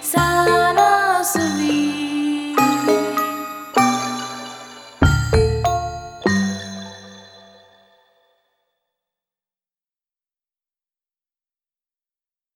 So.